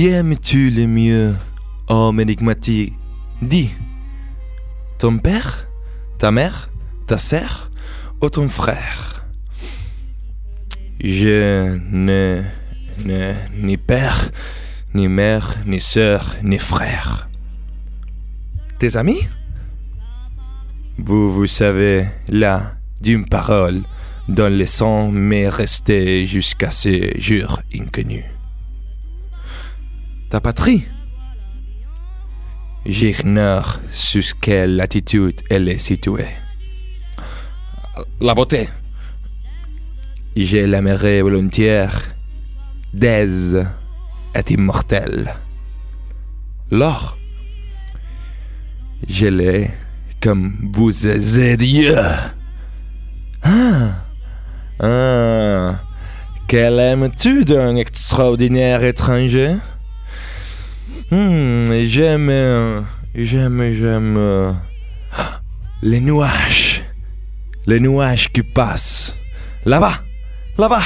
Qui aimes-tu le mieux, homme énigmatique? Dis, ton père, ta mère, ta sœur ou ton frère? Je n'ai n'ai ni père, ni mère, ni sœur, ni frère. Tes amis? Vous, vous savez, là, d'une parole, dont le sang m'est resté jusqu'à ce jour inconnu. Ta patrie J'ignore sous quelle latitude elle est située. La beauté. Je l'aimerais volontiers. Dez est immortel. L'or. Je l'ai comme vous êtes Dieu. Ah. Ah. Quel aimes-tu d'un extraordinaire étranger? Hmm, J'aime... euh, J'aime... J'aime... euh, Les nuages. Les nuages qui passent. Là-bas. Là-bas.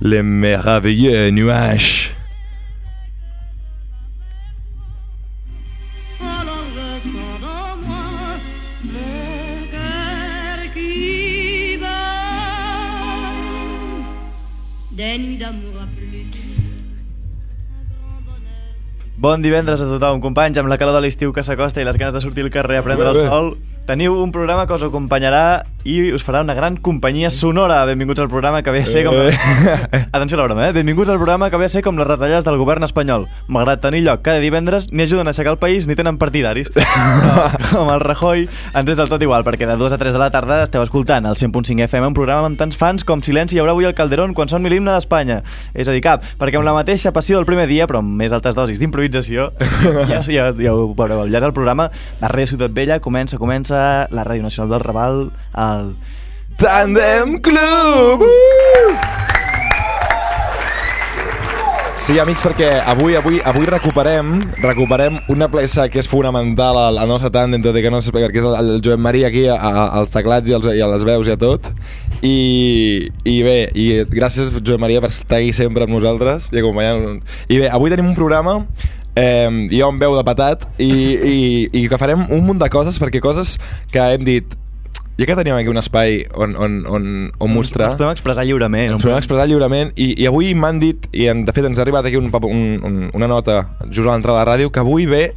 Les merveilleux nuages. Bon divendres a tothom, companys, amb la calor de l'estiu que s'acosta i les ganes de sortir al carrer a prendre el sol. Teniu un programa que us acompanyarà i us farà una gran companyia sonora. Benvinguts al programa que ve a ser com... Atenció a la broma, eh? Benvinguts al programa que ve a ser com les retallades del govern espanyol. Malgrat tenir lloc cada divendres, ni ajuden a aixecar el país ni tenen partidaris. Però, com el Rajoy, ens és del tot igual, perquè de 2 a 3 de la tarda esteu escoltant el 100.5 FM, un programa amb tants fans com Silenci hi haurà avui al Calderón quan soni l'himne d'Espanya. És a dir, cap, perquè amb la mateixa passió del primer dia, però amb més altes dosis d'improvisació, ja, ja, ja ho veureu al llarg del programa, la Ràdio Ciutat Vella comença, comença la Ràdio Nacional del Raval, el... Tandem Club! Sí, amics, perquè avui avui avui recuperem recuperem una peça que és fonamental al, al nostre tàndem, tot i que no sé perquè és el, el Joan Maria aquí a, a, als teclats i, als, i a les veus i a tot. I, I bé, i gràcies Joan Maria per estar aquí sempre amb nosaltres i acompanyant I bé, avui tenim un programa eh, hi ha un veu de patat i, i, i que farem un munt de coses perquè coses que hem dit ja que teníem aquí un espai on, on, on, on mostrar Ens podem expressar lliurement. ens podem expressar lliurement i, i avui m'han dit, i en, de fet ens ha arribat aquí un, un, un, una nota just a l'entrar a la ràdio, que avui ve,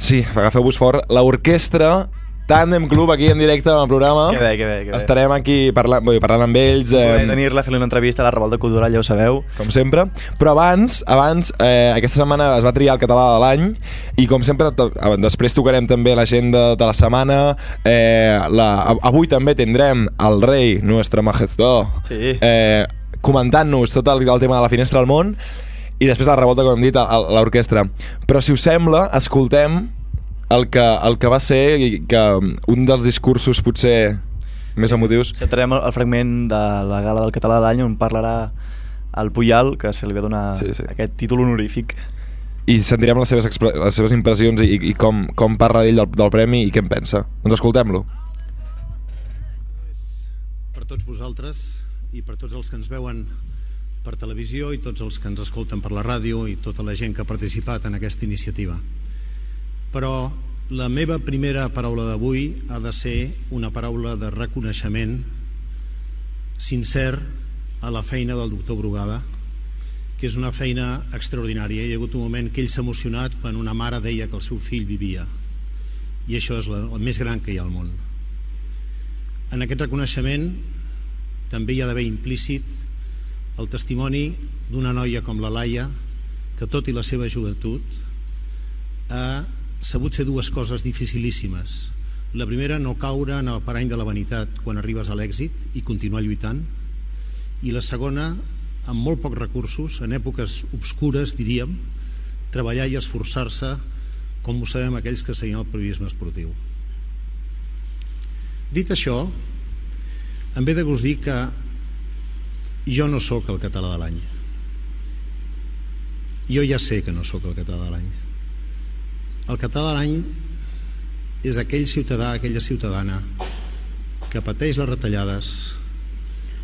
sí, agafeu-vos fort, l'orquestra Tandem Club aquí en directe en el programa. Que bé, que bé, que bé. Estarem aquí parlant, vull dir, parlant amb ells. Eh, Tenir-la, fer-li una entrevista a la Revolta Cultural, ja ho sabeu. com sempre. Però abans, abans eh, aquesta setmana es va triar el català de l'any i com sempre, eh, després tocarem també l'agenda de la setmana. Eh, la, avui també tindrem el rei, Nuestra Majestó, Sí. eh, comentant-nos tot el, el tema de la finestra al món i després la revolta, com hem dit, a, a l'orquestra. Però si us sembla, escoltem el que, el que va ser i que un dels discursos potser més emotius Acceptarem el, el fragment de la gala del català de l'any on parlarà el Puyal, que se li va donar Sí, sí. aquest títol honorífic. i sentirem les seves, les seves impressions i, i com, com parla ell del, del premi i què en pensa. Doncs escoltem-lo. per tots vosaltres i per tots els que ens veuen per televisió i tots els que ens escolten per la ràdio i tota la gent que ha participat en aquesta iniciativa. Però la meva primera paraula d'avui ha de ser una paraula de reconeixement sincer a la feina del doctor Brugada, que és una feina extraordinària. Hi ha hagut un moment que ell s'ha emocionat quan una mare deia que el seu fill vivia. I això és el més gran que hi ha al món. En aquest reconeixement també hi ha d'haver implícit el testimoni d'una noia com la Laia que tot i la seva joventut ha sabut fer dues coses dificilíssimes. La primera, no caure en el parany de la vanitat quan arribes a l'èxit i continuar lluitant. I la segona, amb molt pocs recursos, en èpoques obscures, diríem, treballar i esforçar-se com ho sabem aquells que seguim el periodisme esportiu. Dit això, em ve de gust dir que jo no sóc el català de l'any. Jo ja sé que no sóc el català de l'any. El català de l'any és aquell ciutadà, aquella ciutadana que pateix les retallades,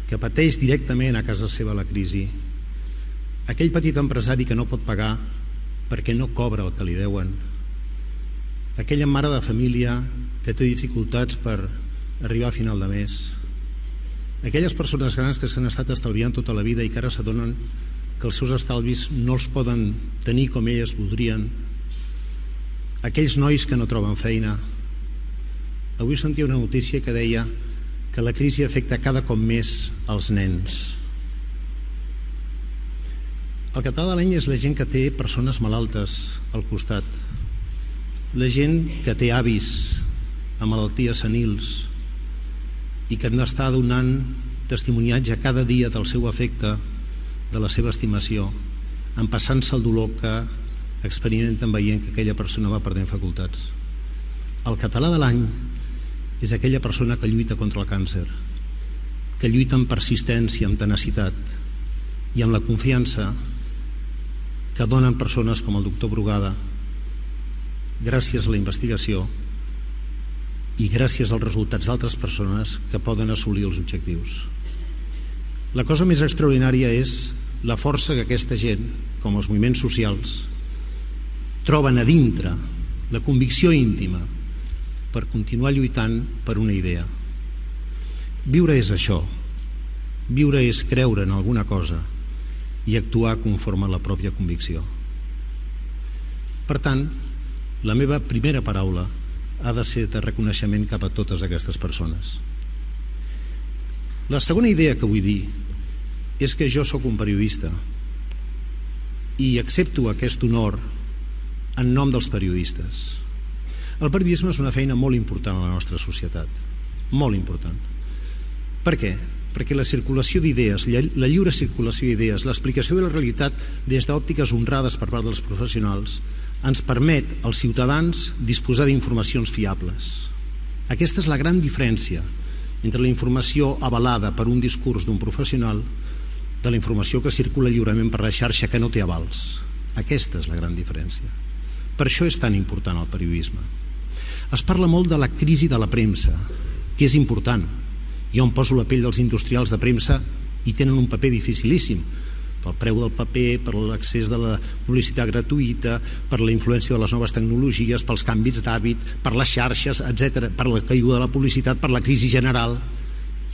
que pateix directament a casa seva la crisi, aquell petit empresari que no pot pagar perquè no cobra el que li deuen, aquella mare de família que té dificultats per arribar a final de mes, aquelles persones grans que s'han estat estalviant tota la vida i que ara s'adonen que els seus estalvis no els poden tenir com elles voldrien, aquells nois que no troben feina. Avui sentia una notícia que deia que la crisi afecta cada cop més els nens. El català de l'any és la gent que té persones malaltes al costat, la gent que té avis amb malalties senils i que han d'estar donant testimoniatge cada dia del seu afecte, de la seva estimació, en passant-se el dolor que experimenten veient que aquella persona va perdent facultats. El català de l'any és aquella persona que lluita contra el càncer, que lluita amb persistència, amb tenacitat i amb la confiança que donen persones com el doctor Brugada gràcies a la investigació i gràcies als resultats d'altres persones que poden assolir els objectius. La cosa més extraordinària és la força que aquesta gent, com els moviments socials, troben a dintre la convicció íntima per continuar lluitant per una idea. Viure és això. Viure és creure en alguna cosa i actuar conforme a la pròpia convicció. Per tant, la meva primera paraula ha de ser de reconeixement cap a totes aquestes persones. La segona idea que vull dir és que jo sóc un periodista i accepto aquest honor en nom dels periodistes. El periodisme és una feina molt important a la nostra societat, molt important. Per què? Perquè la circulació d'idees, la lliure circulació d'idees, l'explicació de la realitat des d'òptiques honrades per part dels professionals ens permet als ciutadans disposar d'informacions fiables. Aquesta és la gran diferència entre la informació avalada per un discurs d'un professional de la informació que circula lliurement per la xarxa que no té avals. Aquesta és la gran diferència. Per això és tan important el periodisme. Es parla molt de la crisi de la premsa, que és important. Jo em poso la pell dels industrials de premsa i tenen un paper dificilíssim pel preu del paper, per l'accés de la publicitat gratuïta, per la influència de les noves tecnologies, pels canvis d'hàbit, per les xarxes, etc, per la caiguda de la publicitat, per la crisi general.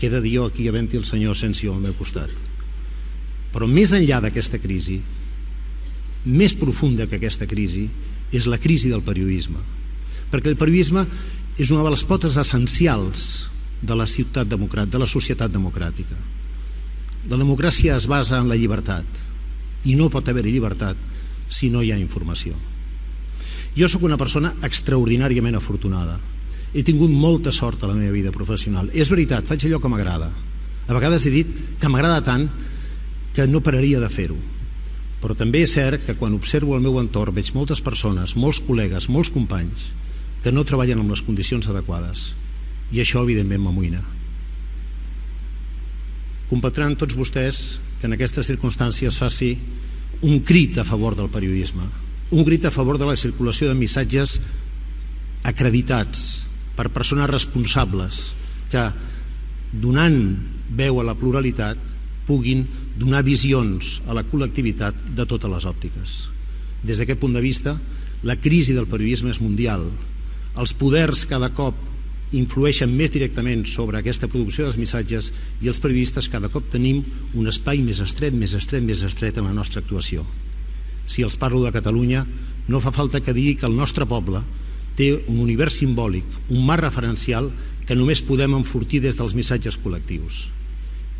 Queda dir jo aquí havent-hi el senyor Asensio al meu costat. Però més enllà d'aquesta crisi, més profunda que aquesta crisi, és la crisi del periodisme. Perquè el periodisme és una de les potes essencials de la ciutat democràtica, de la societat democràtica. La democràcia es basa en la llibertat i no pot haver-hi llibertat si no hi ha informació. Jo sóc una persona extraordinàriament afortunada. He tingut molta sort a la meva vida professional. És veritat, faig allò que m'agrada. A vegades he dit que m'agrada tant que no pararia de fer-ho però també és cert que quan observo el meu entorn veig moltes persones, molts col·legues, molts companys que no treballen amb les condicions adequades i això evidentment m'amoïna. Competran tots vostès que en aquestes circumstàncies faci un crit a favor del periodisme, un crit a favor de la circulació de missatges acreditats per persones responsables que donant veu a la pluralitat puguin donar visions a la col·lectivitat de totes les òptiques. Des d'aquest punt de vista, la crisi del periodisme és mundial. Els poders cada cop influeixen més directament sobre aquesta producció dels missatges i els periodistes cada cop tenim un espai més estret, més estret, més estret en la nostra actuació. Si els parlo de Catalunya, no fa falta que digui que el nostre poble té un univers simbòlic, un mar referencial que només podem enfortir des dels missatges col·lectius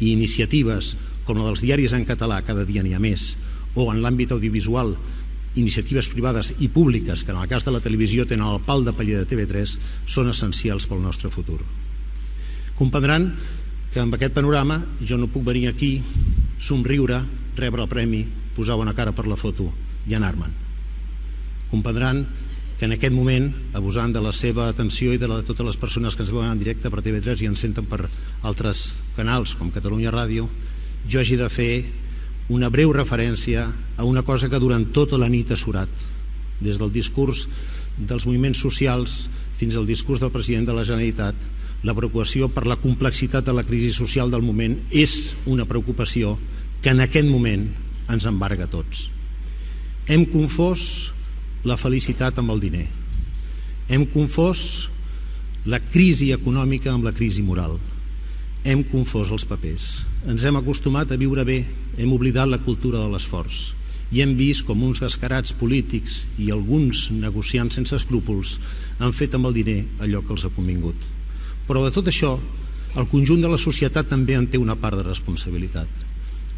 i iniciatives com la dels diaris en català, cada dia n'hi ha més, o en l'àmbit audiovisual, iniciatives privades i públiques, que en el cas de la televisió tenen el pal de paller de TV3, són essencials pel nostre futur. Comprendran que amb aquest panorama jo no puc venir aquí, somriure, rebre el premi, posar bona cara per la foto i anar-me'n. Comprendran que en aquest moment, abusant de la seva atenció i de la de totes les persones que ens veuen en directe per TV3 i ens senten per altres canals com Catalunya Ràdio, jo hagi de fer una breu referència a una cosa que durant tota la nit ha surat, des del discurs dels moviments socials fins al discurs del president de la Generalitat, la preocupació per la complexitat de la crisi social del moment és una preocupació que en aquest moment ens embarga a tots. Hem confós la felicitat amb el diner. Hem confós la crisi econòmica amb la crisi moral. Hem confós els papers. Ens hem acostumat a viure bé, hem oblidat la cultura de l'esforç i hem vist com uns descarats polítics i alguns negociants sense escrúpols han fet amb el diner allò que els ha convingut. Però de tot això, el conjunt de la societat també en té una part de responsabilitat.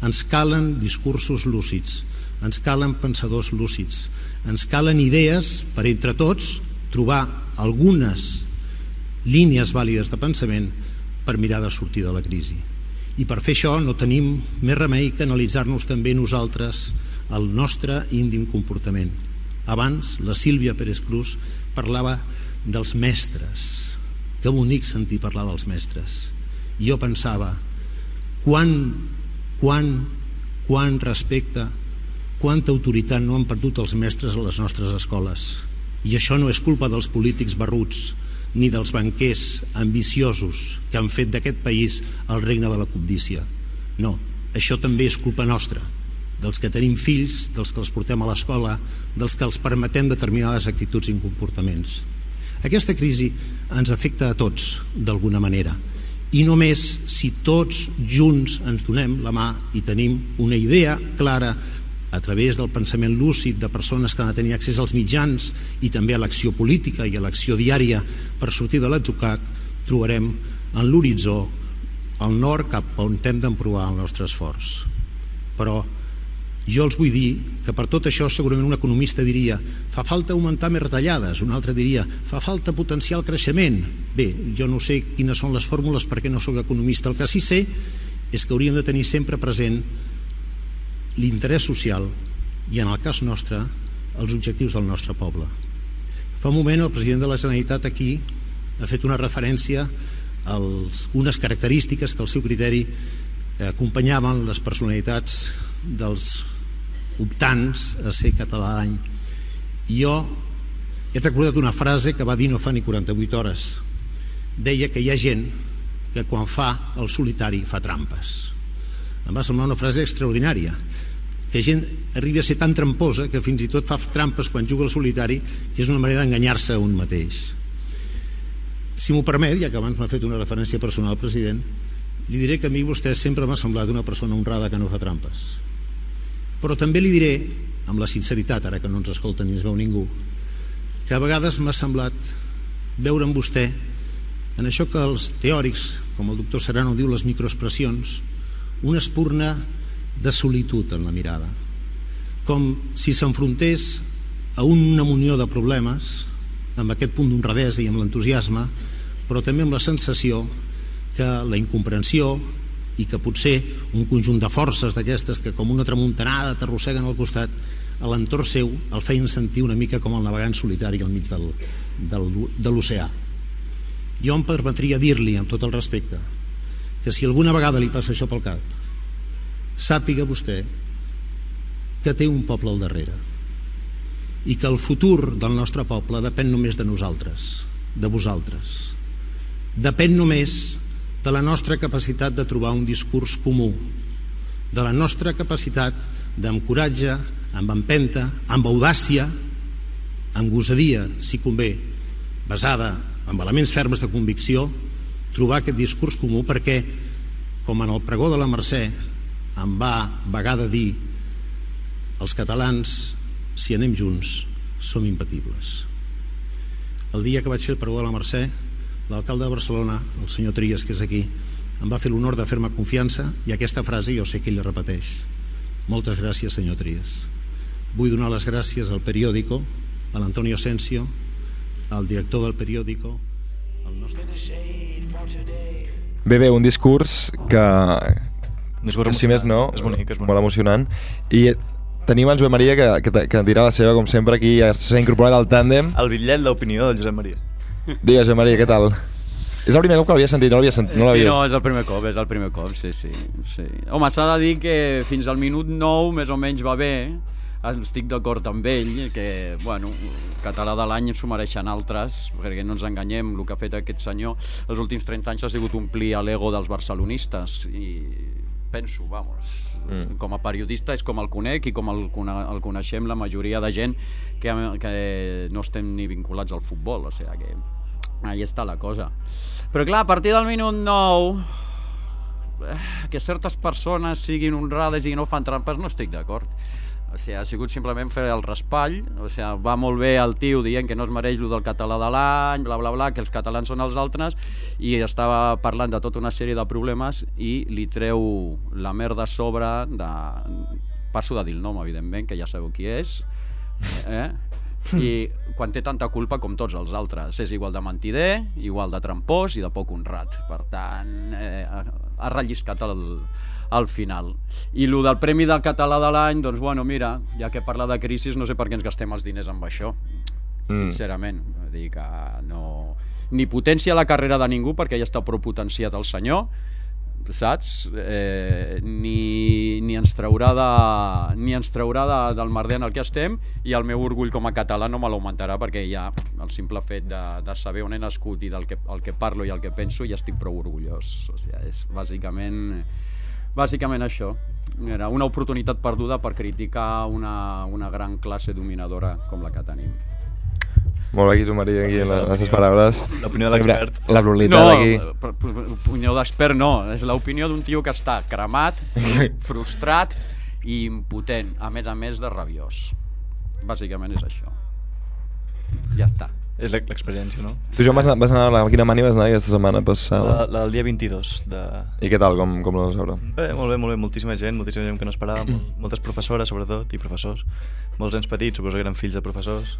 Ens calen discursos lúcids, ens calen pensadors lúcids, ens calen idees per entre tots trobar algunes línies vàlides de pensament per mirar de sortir de la crisi. I per fer això no tenim més remei que analitzar-nos també nosaltres el nostre índim comportament. Abans, la Sílvia Pérez Cruz parlava dels mestres. Que bonic sentir parlar dels mestres. I jo pensava, quan, quan, quan respecte, quanta autoritat no han perdut els mestres a les nostres escoles. I això no és culpa dels polítics barruts, ni dels banquers ambiciosos que han fet d'aquest país el regne de la cobdícia. No, això també és culpa nostra, dels que tenim fills, dels que els portem a l'escola, dels que els permetem determinades actituds i comportaments. Aquesta crisi ens afecta a tots, d'alguna manera, i només si tots junts ens donem la mà i tenim una idea clara a través del pensament lúcid de persones que han de tenir accés als mitjans i també a l'acció política i a l'acció diària per sortir de l'atzucac, trobarem en l'horitzó el nord cap on hem d'emprovar el nostre esforç. Però jo els vull dir que per tot això segurament un economista diria fa falta augmentar més retallades, un altre diria fa falta potenciar el creixement. Bé, jo no sé quines són les fórmules perquè no sóc economista. El que sí sé és que hauríem de tenir sempre present l'interès social i, en el cas nostre, els objectius del nostre poble. Fa un moment el president de la Generalitat aquí ha fet una referència a unes característiques que al seu criteri acompanyaven les personalitats dels optants a ser català l'any. Jo he recordat una frase que va dir no fa ni 48 hores. Deia que hi ha gent que quan fa el solitari fa trampes. Em va semblar una frase extraordinària que gent arribi a ser tan tramposa que fins i tot fa trampes quan juga al solitari que és una manera d'enganyar-se a un mateix. Si m'ho permet, ja que abans m'ha fet una referència personal al president li diré que a mi vostè sempre m'ha semblat una persona honrada que no fa trampes. Però també li diré amb la sinceritat, ara que no ens escolta ni ens veu ningú que a vegades m'ha semblat veure en vostè en això que els teòrics com el doctor Serrano diu les microexpressions una espurna de solitud en la mirada. Com si s'enfrontés a una munió de problemes amb aquest punt d'honradesa i amb l'entusiasme però també amb la sensació que la incomprensió i que potser un conjunt de forces d'aquestes que com una tramuntanada t'arrosseguen al costat a l'entorn seu el feien sentir una mica com el navegant solitari al mig del, del, de l'oceà. Jo em permetria dir-li amb tot el respecte que si alguna vegada li passa això pel cap sàpiga vostè que té un poble al darrere i que el futur del nostre poble depèn només de nosaltres, de vosaltres. Depèn només de la nostra capacitat de trobar un discurs comú, de la nostra capacitat d'amb coratge, amb empenta, amb audàcia, amb gosadia, si convé, basada en elements ferms de convicció, trobar aquest discurs comú perquè, com en el pregó de la Mercè em va vegada dir els catalans si anem junts som impatibles. El dia que vaig fer el pregó de la Mercè l'alcalde de Barcelona, el senyor Trias que és aquí, em va fer l'honor de fer-me confiança i aquesta frase jo sé que ell repeteix. Moltes gràcies senyor Trias. Vull donar les gràcies al periòdico a l'Antonio Asensio al director del periòdico al nostre... Bé, bé, un discurs que, Discurs que si més no, És bonic, és bonic. molt emocionant. I tenim en Joan Maria que, que, que dirà la seva, com sempre, aquí ja s'ha incorporat al tàndem. El bitllet d'opinió del Josep Maria. Digues, Joan Maria, què tal? És el primer cop que l'havia sentit, no l'havia sentit. No sí, l'havia no, és el primer cop, és el primer cop, sí, sí. sí. Home, s'ha de dir que fins al minut 9 més o menys va bé. estic d'acord amb ell que, bueno, català de l'any s'ho mereixen altres, perquè no ens enganyem, el que ha fet aquest senyor els últims 30 anys ha sigut omplir l'ego dels barcelonistes i penso, vamos, mm. com a periodista és com el conec i com el, el coneixem la majoria de gent que, que no estem ni vinculats al futbol, o sigui que ahí està la cosa. Però clar, a partir del minut 9 eh, que certes persones siguin honrades i no fan trampes no estic d'acord o sigui, ha sigut simplement fer el raspall o sigui, va molt bé el tio dient que no es mereix lo del català de l'any bla bla bla, que els catalans són els altres i estava parlant de tota una sèrie de problemes i li treu la merda a sobre de... passo de dir el nom evidentment, que ja sabeu qui és eh? i quan té tanta culpa com tots els altres és igual de mentider, igual de trampós i de poc honrat per tant eh, ha relliscat el, al final. I el del Premi del Català de l'any, doncs bueno, mira, ja que parla de crisi, no sé per què ens gastem els diners amb això, mm. sincerament. Vull dir que no... Ni potència la carrera de ningú, perquè ja està prou potenciat el senyor, saps? Eh, ni, ni ens traurà, de, ni ens traurà de, del merder en el que estem i el meu orgull com a català no me l'augmentarà perquè ja el simple fet de, de saber on he nascut i del que, el que parlo i el que penso ja estic prou orgullós. O sigui, és bàsicament Bàsicament això. Era una oportunitat perduda per criticar una, una gran classe dominadora com la que tenim. Molt bé, aquí tu, Maria, aquí les nostres paraules. L'opinió de l'expert. La brutalitat no, aquí. l'opinió d'expert no, és l'opinió d'un tio que està cremat, frustrat i impotent, a més a més de rabiós. Bàsicament és això. Ja està. És l'experiència, no? Tu, Joan, vas anar, vas anar a la Quina Mani vas anar aquesta setmana passada? La, la del dia 22. De... I què tal, com, com la vas veure? Bé, molt bé, molt bé, moltíssima gent, moltíssima gent que no esperava, molt, moltes professores, sobretot, i professors. Molts nens petits, suposo que eren fills de professors.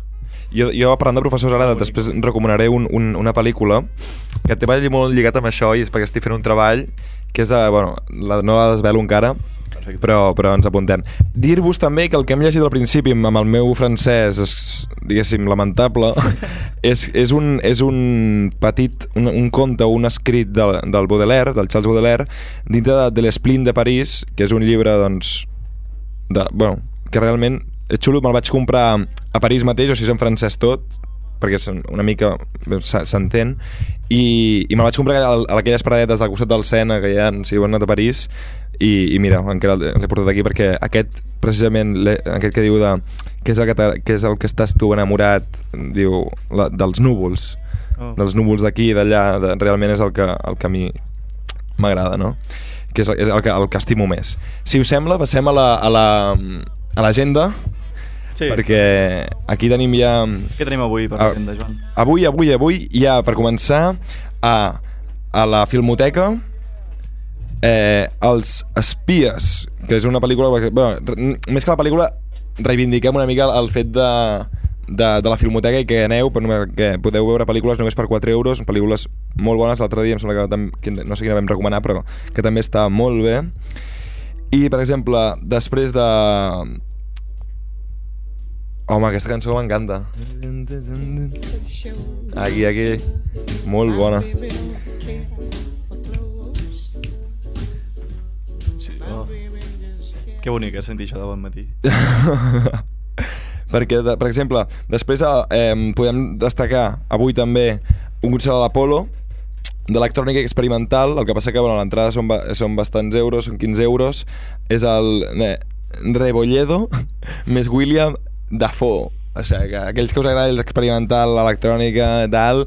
Jo, jo parlant de professors ara, després recomanaré un, un, una pel·lícula que té molt lligat amb això i és perquè estic fent un treball que és, a, bueno, la, no la desvelo encara, Perfecte. Però, però ens apuntem. Dir-vos també que el que hem llegit al principi amb el meu francès, és, diguéssim, lamentable, és, és, un, és un petit, un, un conte, un escrit del, del Baudelaire, del Charles Baudelaire, dintre de, de l'Esplin de París, que és un llibre, doncs, de, bueno, que realment és xulo, me'l vaig comprar a París mateix, o sigui, és en francès tot, perquè una mica s'entén i, i me'l vaig comprar a, aquelles paradetes del costat del Sena que hi ha si heu anat a París i, i mira, encara l'he portat aquí perquè aquest, precisament, aquest que diu de, que és el que, que, és el que estàs tu enamorat, diu, la, dels núvols, oh. dels núvols d'aquí i d'allà, de, realment és el que, el que a mi m'agrada, no? Que és, és el, que, el que estimo més. Si us sembla, passem a l'agenda, la, a Sí. perquè aquí tenim ja... Què tenim avui per l'agenda, Joan? Avui, avui, avui, ja per començar, a, a la Filmoteca, eh, Els espies, que és una pel·lícula... Bueno, més que la pel·lícula, reivindiquem una mica el fet de, de, de la Filmoteca i que aneu, per, que podeu veure pel·lícules només per 4 euros, pel·lícules molt bones, l'altre dia em sembla que, que no sé quina vam recomanar, però que també està molt bé. I, per exemple, després de... Home, aquesta cançó m'encanta. Aquí, aquí. Molt bona. Que bonic, eh, sentir això de bon matí. Perquè, de, per exemple, després eh, podem destacar avui també un concert de l'Apolo, d'electrònica experimental, el que passa que bueno, l'entrada són, ba són bastants euros, són 15 euros, és el eh, Rebolledo més William Dafoe. O sigui, que aquells que us agrada l'experimental, l'electrònica, tal,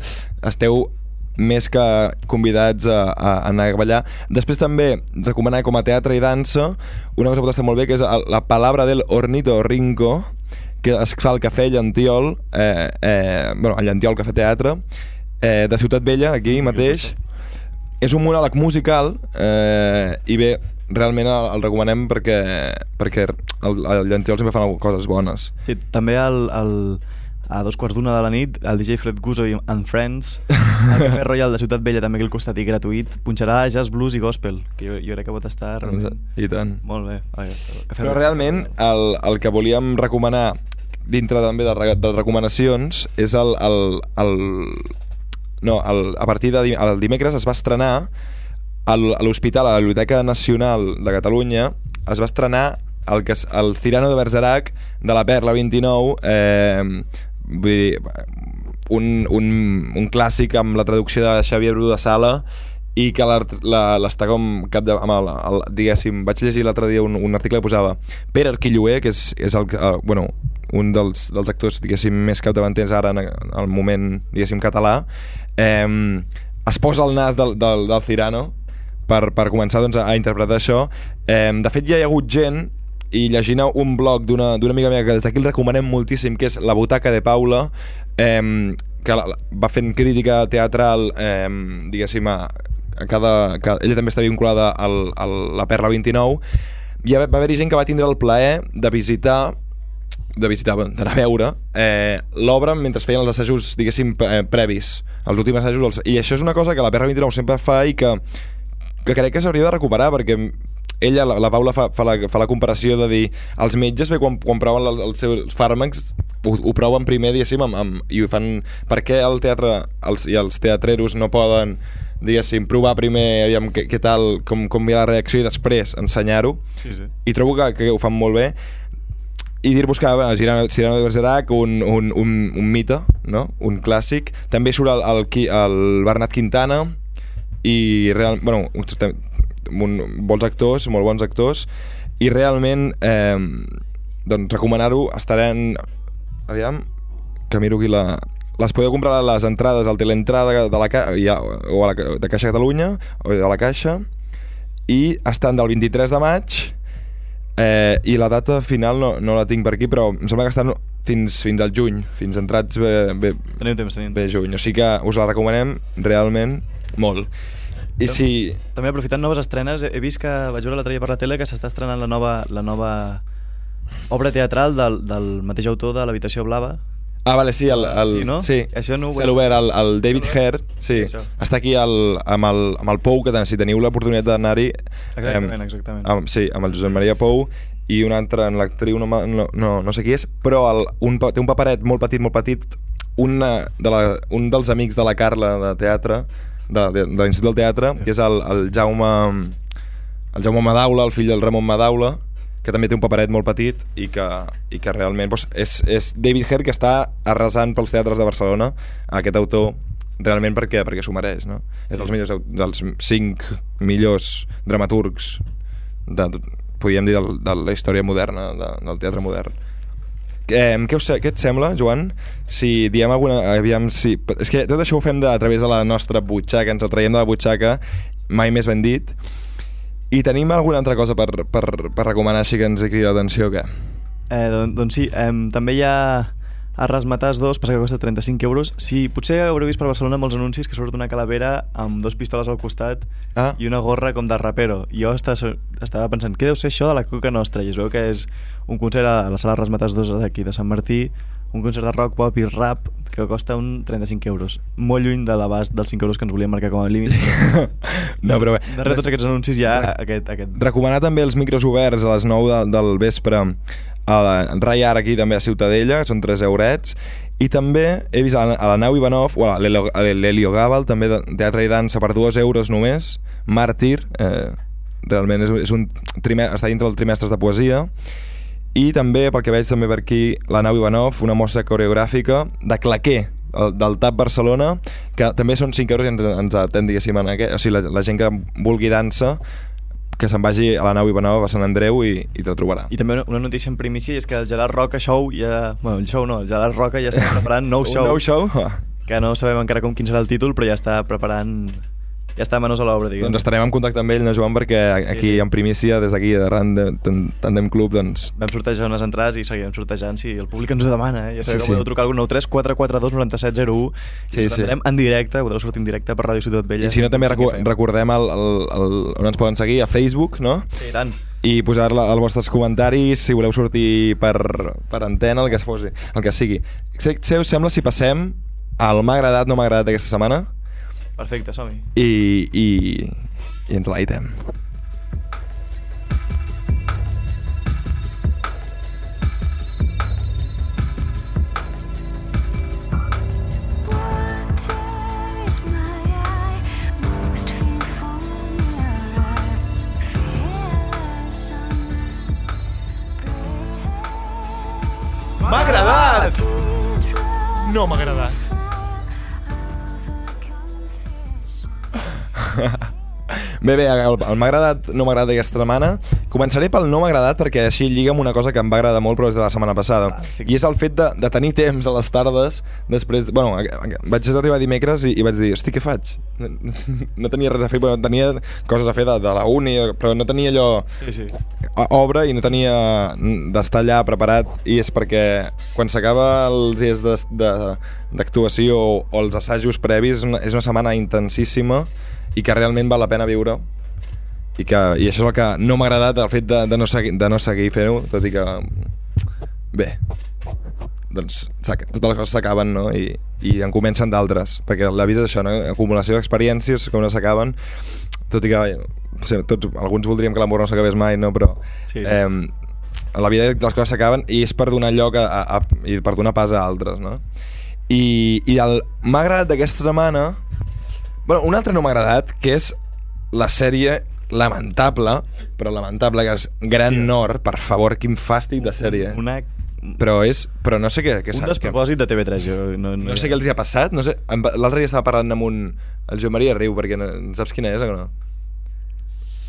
esteu més que convidats a, a anar a ballar. Després també recomanar com a teatre i dansa una cosa que pot estar molt bé, que és la palabra del Ornito Rinco, que es fa al Cafè Llantiol, eh, eh, bueno, al Llantiol Cafè Teatre, eh, de Ciutat Vella, aquí mateix. És un monòleg musical eh, i bé, realment el, el recomanem perquè, perquè el, el Llantiol sempre fan coses bones. Sí, també el, el, a dos quarts d'una de la nit, el DJ Fred Guso i and Friends, al Cafè Royal de Ciutat Vella, també aquí al costat i gratuït, punxarà jazz, blues i gospel, que jo, jo crec que pot estar realment... I tant. Molt bé. Ai, Cafè Però realment el, el que volíem recomanar dintre també de, de recomanacions és el, el, el no, el, a partir de el dimecres es va estrenar a l'Hospital, a la Biblioteca Nacional de Catalunya, es va estrenar el, que, el Cirano de Bergerac de la Perla 29 eh, vull dir, un, un, un clàssic amb la traducció de Xavier Bru de Sala i que l'està com cap de, amb el, el, diguéssim, vaig llegir l'altre dia un, un article que posava Pere Arquilloé, que és, és el, el, bueno, un dels, dels actors diguéssim més capdavanters ara en el moment diguéssim català eh, es posa al nas del, del, del Cirano per, per començar doncs, a interpretar això. Eh, de fet ja hi ha hagut gent i llegint un blog d'una amiga meva que des d'aquí el recomanem moltíssim que és La Butaca de Paula eh, que va fent crítica teatral eh, diguéssim a, a cada, cada, ella també està vinculada al, al la Perla 29 i va haver-hi gent que va tindre el plaer de visitar de visitar, d'anar a veure eh, l'obra mentre feien els assajos diguéssim eh, previs, els últims assajos els... i això és una cosa que la Perla 29 sempre fa i que, que crec que s'hauria de recuperar perquè ella, la, la Paula fa, fa, la, fa la comparació de dir els metges bé, quan, quan proven el- els seus fàrmacs ho, ho proven primer diguéssim amb, amb, i ho fan per què el teatre els, i els teatreros no poden diguéssim, provar primer aviam, què, què tal, com, com ha la reacció i després ensenyar-ho Sí, sí. i trobo que, que ho fan molt bé i dir-vos que bueno, Cirano, Cirano de Bergerac un, un, un, un mite no? un clàssic també surt el, el, el Bernat Quintana i real, bueno, un, bons actors, molt bons actors i realment eh, doncs recomanar-ho estaran aviam que miro aquí la les podeu comprar les entrades al teleentrada de la, ja, o a la, de Caixa Catalunya o de la Caixa i estan del 23 de maig eh, i la data final no, no la tinc per aquí però em sembla que estan fins, fins al juny fins entrats bé, bé, temps, tenim bé juny o sigui que us la recomanem realment molt i si... També aprofitant noves estrenes, he vist que vaig veure l'altre dia per la tele que s'està estrenant la nova, la nova obra teatral del, del mateix autor de l'Habitació Blava. Ah, vale, sí, el, el, Sí, no? sí. Això no ho vaig- obert el, el David Hare, sí, Això. està aquí el, amb, el, amb el Pou, que tant, si teniu l'oportunitat d'anar-hi... Exactament, exactament. Amb, sí, amb el Josep Maria Pou i un altre, en l'actriu, no, no, no, no sé qui és, però el, un, té un paperet molt petit, molt petit, una de la, un dels amics de la Carla de teatre, de, de, de l'Institut del Teatre, que és el, el Jaume el Jaume Madaula, el fill del Ramon Madaula, que també té un paperet molt petit i que, i que realment doncs, és, és David Hare que està arrasant pels teatres de Barcelona aquest autor realment perquè perquè s'ho mereix no? és dels, millors, dels cinc millors dramaturgs de, podríem dir del, de la història moderna de, del teatre modern Eh, què, us, què et sembla, Joan? Si diem alguna... Aviam, si, és que tot això ho fem de, a través de la nostra butxaca, ens el traiem de la butxaca, mai més ben dit. I tenim alguna altra cosa per, per, per recomanar així que ens crida l'atenció què? Eh, doncs, doncs sí, eh, també hi ha Arras Matàs 2, passa que costa 35 euros. Sí, potser haureu vist per Barcelona molts anuncis que surt una calavera amb dos pistoles al costat Ah. i una gorra com de rapero. I jo estava, estava pensant, què deu ser això de la Coca Nostra? I es veu que és un concert a la sala Arras Matàs 2 d'aquí, de Sant Martí, un concert de rock, pop i rap que costa un 35 euros. Molt lluny de l'abast dels 5 euros que ens volíem marcar com a límit. Però no, però bé. darrere tots aquests anuncis hi ha aquest, aquest... Recomanar també els micros oberts a les 9 de, del vespre a la Rai Art aquí també a Ciutadella, que són 3 eurets i també he vist a la, a la Nau Ivanov o a l'Helio- Gàbal també de teatre i dansa per 2 euros només Màrtir eh, realment és, és un trimestre, està dintre del trimestres de poesia i també, pel que veig també per aquí la Nau Ivanov, una mostra coreogràfica de claquer el- del TAP Barcelona que també són 5 euros i ens, ens atén diguéssim en aquest, o sigui, la, la gent que vulgui dansa que se'n vagi a la nau Ivanova a Sant Andreu i, i te la trobarà. I també una, una notícia en primícia és que el Gerard Roca Show ja... Bueno, el show no, el Gerard Roca ja està preparant nou show. Un nou show? Ah. Que no sabem encara com quin serà el títol, però ja està preparant... Ja està manos a l'obra, diguem. Doncs estarem en contacte amb ell, no, Joan, perquè aquí sí. en primícia, des d'aquí, de Random, Tandem Club, doncs... Vam sortejar unes entrades i seguirem sortejant si el públic ens ho demana. Eh? Ja sabeu Sí, sí, sí. que podeu trucar al 93 442 9701 Sí, i us sí. en directe, podeu sortir en directe per Ràdio Ciutat Vella. I si no, també recu 105 FM. recordem el, el, el, on ens poden seguir, a Facebook, no? Sí, tant. i posar la, els vostres comentaris si voleu sortir per, per antena el que fos, el que sigui què us sembla si passem al m'ha agradat, no m'ha agradat aquesta setmana Perfecte, som-hi. i, i, i ens l'aitem. M'ha agradat! No m'ha agradat. Bé, bé, el, el m'ha agradat, no m'ha agradat aquesta setmana. Començaré pel no m'ha agradat perquè així lliga amb una cosa que em va agradar molt però és de la setmana passada. I és el fet de, de tenir temps a les tardes després... Bueno, vaig arribar dimecres i, i vaig dir, hosti, què faig? No, no tenia res a fer, bueno, tenia coses a fer de, de la uni, però no tenia allò Sí, sí. a- obra i no tenia d'estar allà preparat i és perquè quan s'acaba els dies d'actuació o, o els assajos previs és una, és una setmana intensíssima i que realment val la pena viure i, que, i això és el que no m'ha agradat el fet de, de, no seguir, de no seguir fent-ho tot i que bé doncs totes les coses s'acaben no? I, i en comencen d'altres perquè l'avís és això, no? acumulació d'experiències que no s'acaben tot i que sé, tots, alguns voldríem que l'amor no s'acabés mai no? però Sí. eh, a la vida les coses s'acaben i és per donar lloc a, a, a, i per donar pas a altres no? i, i m'ha agradat d'aquesta setmana bueno, un altre no m'ha agradat que és la sèrie lamentable però lamentable que és Gran Hòstia. Nord per favor, quin fàstic de sèrie Una, però és però no sé què, què un despropòsit de TV3. Jo, no, no, no sé què els hi ha passat no sé, l'altre dia estava parlant amb un el Joan Maria Riu perquè no, saps quina és o no?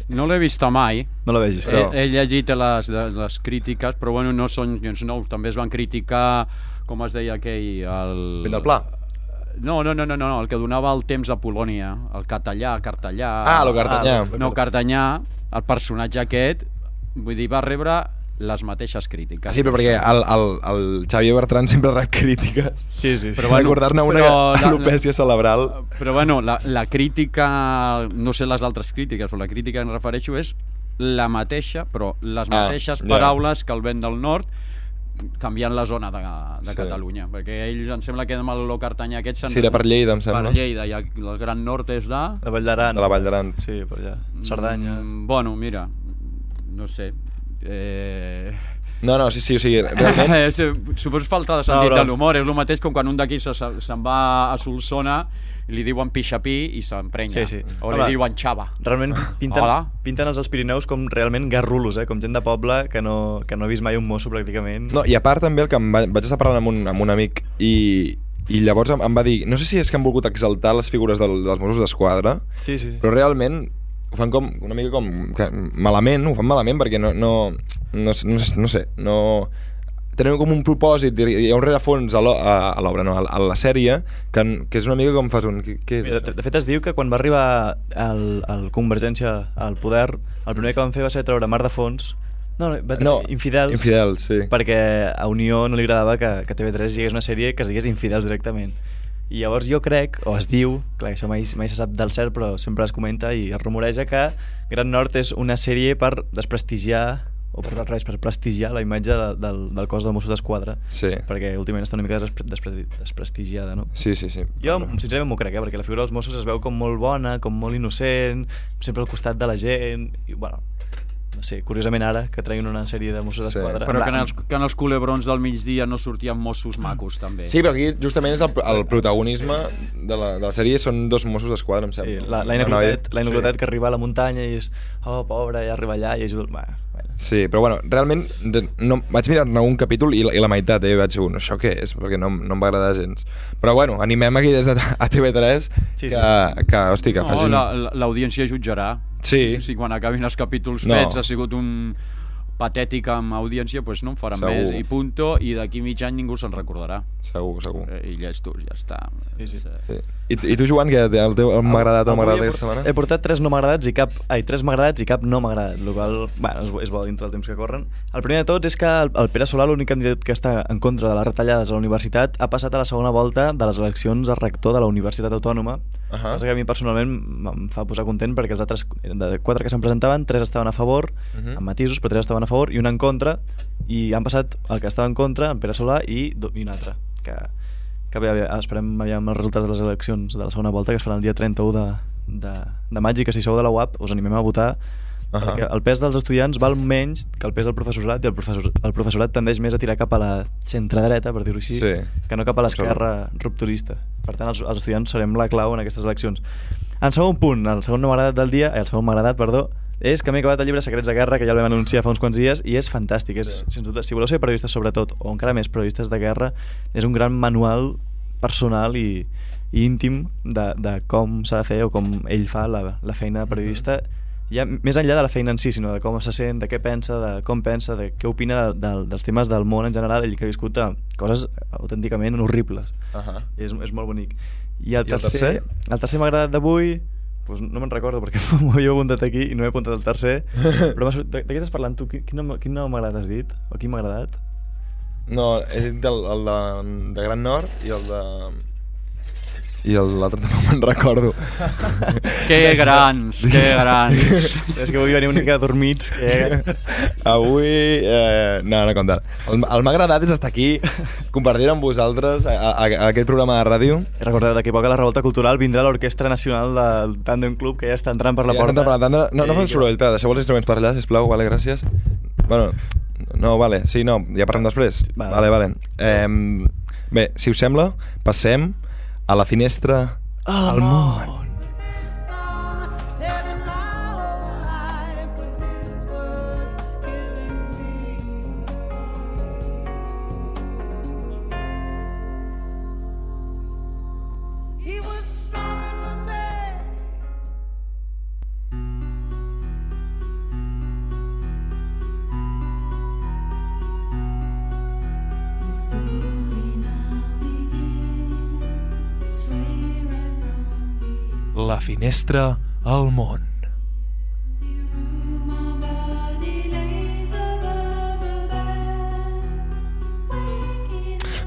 No l'he vista mai. No la vegis. Però- He, he llegit les, les crítiques, però bueno, no són gens nous. També es van criticar, com es deia aquell... El... Vent del Pla No, no, no, no, no, el que donava el temps a Polònia, el català, cartellà... Ah, lo Cartanyà. Ah, No, Cartanyà, el personatge aquest, vull dir, va rebre les mateixes crítiques. sí, però perquè el, el, el Xavier Bertran sempre rep crítiques Sí, sí. Però però bueno, recordar-ne una però alopècia cerebral Però bueno, la, la crítica, no sé les altres crítiques, però la crítica que em refereixo és la mateixa, però les Ah, mateixes ja. paraules que el vent del nord canviant la zona de, de Sí. Catalunya, perquè ells em sembla que amb el Cartanyà aquest s'han- Sí, era per Lleida, em sembla. Per Lleida, i el Gran Nord és de... La Vall d'Aran. de la Vall d'Aran Sí, per allà. Cerdanya. Mm, bueno, mira, no sé... Eh... no, no, sí, sí, o sigui, realment Eh, sí, Suposo falta de sentit No, però- de l'humor, és el mateix com quan un d'aquí se- se- se'n va a Solsona li diuen pixapí i s'emprenya. Sí, sí. O Home, li diuen xava. Realment pinten, Hola. pinten els dels Pirineus com realment garrulos, eh? com gent de poble que no, que no ha vist mai un mosso pràcticament. No, i a part també el que em va, vaig estar parlant amb un, amb un amic i, i llavors em, em va dir no sé si és que han volgut exaltar les figures del, dels Mossos d'Esquadra Sí, sí. però realment ho fan com una mica com que, malament, ho fan malament perquè no, no, no, no, no sé, no tenen com un propòsit, hi ha un rerefons a l'o- a a l'obra, no, a, la sèrie que, que és una mica com fas un... Què, és? Mira, de, de fet es diu que quan va arribar el, el Convergència al poder, el primer que van fer va ser treure Mar de Fons no, no, va no, Infidels, Infidels, sí. perquè a Unió no li agradava que, que TV3 hi hagués una sèrie que es digués Infidels directament. I llavors jo crec, o es diu, clar, això mai, mai se sap del cert, però sempre es comenta i es rumoreja que Gran Nord és una sèrie per desprestigiar o per res, per prestigiar la imatge de, del, del cos de Mossos d'Esquadra Sí. perquè últimament està una mica despre, despre, desprestigiada, no? Sí, sí, sí. Jo, sincerament, m'ho crec, eh? perquè la figura dels Mossos es veu com molt bona, com molt innocent, sempre al costat de la gent, i, bueno, no sé, curiosament ara, que treguin una sèrie de Mossos Sí. d'Esquadra... Però que en, els, que en els culebrons del migdia no sortien Mossos macos, també. Sí, però aquí justament és el, el protagonisme de la, de la sèrie són dos Mossos d'Esquadra, em Sí, sembla. la, la inoculatet, la inoculatet que arriba a la muntanya i és, oh, pobre, i arriba allà i ajuda... Bueno. Sí, però bueno, realment de, no, vaig mirar-ne un capítol i la, i la meitat, eh, vaig dir, "No, això què és? Perquè no, no em va agradar gens. Però bueno, animem aquí des de a TV3 Sí, que, sí. que, hosti, que no, facin... la- la- l'audiència jutjarà. Sí. Si quan acabin els capítols No. fets ha sigut un patètic amb audiència, doncs no en faran Segur. més. I punto, i d'aquí mig any ningú se'n recordarà. Segur, segur. Eh, I llestos, ja està. Sí, sí. Sí. I, I tu, Joan, que el teu m'ha agradat o m'ha agradat aquesta setmana? He portat tres no m'agradats i cap... Ai, tres m'agradats i cap no m'ha agradat, el qual, bueno, és, és bo dintre el temps que corren. El primer de tots és que el, el Pere Solà, l'únic candidat que està en contra de les retallades a la universitat, ha passat a la segona volta de les eleccions a rector de la Universitat Autònoma. Uh. -huh. que a mi personalment em fa posar content perquè els altres, de quatre que se'n presentaven, tres estaven a favor, uh Mhm. -huh. amb matisos, però tres estaven a favor i un en contra, i han passat el que estava en contra, en Pere Solà, i, i un altre, que, que bé, esperem aviam els resultats de les eleccions de la segona volta que es faran el dia 31 de, de, de maig i que si sou de la UAP us animem a votar Ahà. perquè el pes dels estudiants val menys que el pes del professorat i el, professor, el professorat tendeix més a tirar cap a la centre-dreta, per dir-ho així, Sí. que no cap a l'esquerra rupturista. Per tant, els, els estudiants serem la clau en aquestes eleccions. En segon punt, el segon m'ha agradat del dia, el segon m'ha agradat, perdó, és que m'he acabat el llibre Secrets de Guerra, que ja el vam anunciar fa uns quants dies, i és fantàstic. És, sí. sens dubte, si voleu ser periodistes sobretot, o encara més periodistes de guerra, és un gran manual personal i, i íntim de, de com s'ha de fer o com ell fa la, la feina de periodista, ja més enllà de la feina en si, sinó de com se sent, de què pensa, de com pensa, de què opina de, de, dels temes del món en general, ell que ha viscut eh, coses autènticament horribles. Uh -huh. És, és molt bonic. I el I el tercer, tercer? el tercer m'ha agradat d'avui, doncs no me'n recordo perquè m'ho havia apuntat aquí i no he apuntat el tercer, però de, de què estàs parlant tu? Quin, quin, nom, quin nom m'ha agradat has dit? O quin m'ha agradat? No, he dit el, el de, de Gran Nord i el de... I l'altre no me'n recordo. Que grans, que grans. és que avui venia una mica dormits. Que... Avui... Eh, no, no compta. El, el m'ha agradat és estar aquí, compartir amb vosaltres a, a, a aquest programa de ràdio. I recordeu, d'aquí a poc a la Revolta Cultural vindrà l'Orquestra Nacional del Tandem Club, que ja està entrant per la Ja porta. per la tanda. No, no I fem que- soroll, espera, deixeu els instruments per allà, sisplau, vale, gràcies. Bueno, no, vale, sí, no, ja parlem després. Vale. Vale, vale. Eh, bé, si us sembla, passem a la finestra al món. He finestra al món.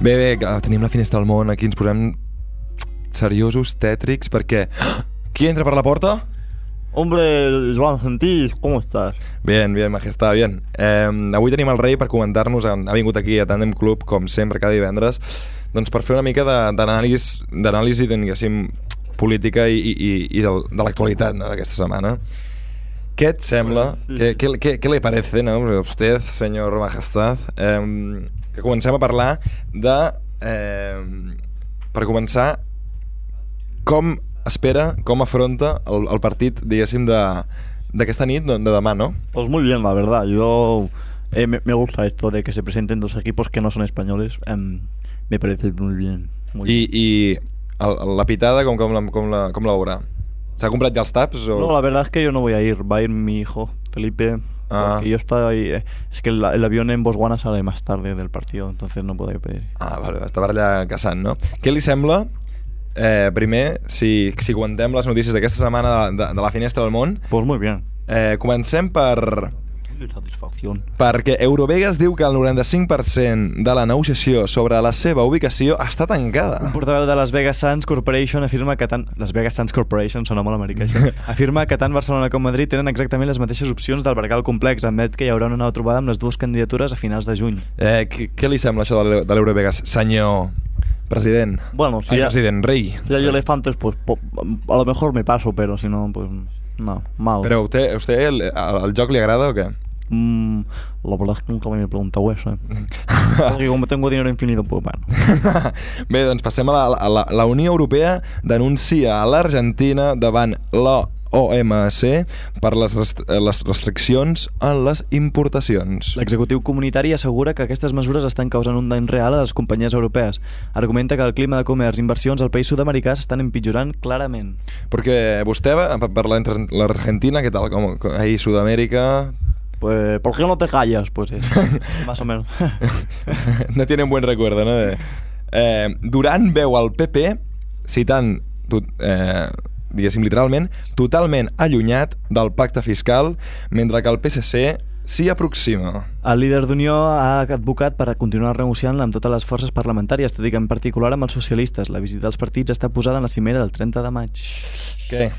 Bé, bé, tenim la finestra al món, aquí ens posem seriosos, tètrics, perquè... Qui entra per la porta? Hombre, Joan Santís, com estàs? Bien, bien, majestad, bien. Eh, avui tenim el rei per comentar-nos, ha vingut aquí a Tandem Club, com sempre, cada divendres, doncs per fer una mica d'anàlisi, diguéssim, política i, i, i- del, de l'actualitat no, d'aquesta setmana. Què et sembla? Què, què, què, què li parece, no? A usted, senyor majestad, eh, que comencem a parlar de... Eh, per començar, com espera, com afronta el, el partit, diguéssim, de d'aquesta nit, de, de demà, no? Pues muy bien, la verdad. Yo eh, me, me gusta esto de que se presenten dos equipos que no son españoles. Em, me parece muy bien. Muy I, bien. i el, la pitada, com, com, la, com, la, com la veurà? S'ha comprat ja els taps? O... No, la verdad es que yo no voy a ir. Va a ir mi hijo, Felipe. Ah. Porque yo estoy... eh, Es que el, el avión en Botswana sale más tarde del partido, entonces no puedo pedir. Ah, vale, per allà caçant, no? Què li sembla, eh, primer, si, si comentem les notícies d'aquesta setmana de, de, de la finestra del món? Pues muy bien. Eh, comencem per... Perquè Eurovegas diu que el 95% de la negociació sobre la seva ubicació està tancada. Un portaveu de Las Vegas Sands Corporation afirma que tant... Las Vegas Sands Corporation, sona molt americà això. afirma que tant Barcelona com Madrid tenen exactament les mateixes opcions d'albergar el complex. Admet que hi haurà una nova trobada amb les dues candidatures a finals de juny. Eh, què, què li sembla això de l'Euro- de l'Eurovegas, senyor president? Bueno, si Ai, ya, president, rei. si hay elefantes, pues po- a lo mejor me paso, pero si no, pues no, mal. Però a usted, a usted el, el, el joc li agrada o què? Mm, la verdad es que nunca me he preguntado eso. ¿eh? Porque como tengo dinero infinito, pues bueno. Bé, doncs passem a la, a la, la Unió Europea denuncia a l'Argentina davant la OMC per les, rest les restriccions en les importacions. L'executiu comunitari assegura que aquestes mesures estan causant un dany real a les companyies europees. Argumenta que el clima de comerç i inversions al país sud-americà s'estan empitjorant clarament. Perquè vostè va per per l'Ar- l'Argentina, què tal? Com, com, ahí Sudamèrica... Pues, ¿por qué no te callas? Pues eso, más o menos. no tienen buen recuerdo, no? Eh, eh, Duran veu al PP, citant, tu, eh, diguéssim literalment, totalment allunyat del pacte fiscal, mentre que el PSC s'hi aproxima. El líder d'Unió ha advocat per a continuar negociant amb totes les forces parlamentàries, tot i que en particular amb els socialistes. La visita dels partits està posada en la cimera del 30 de maig. Què?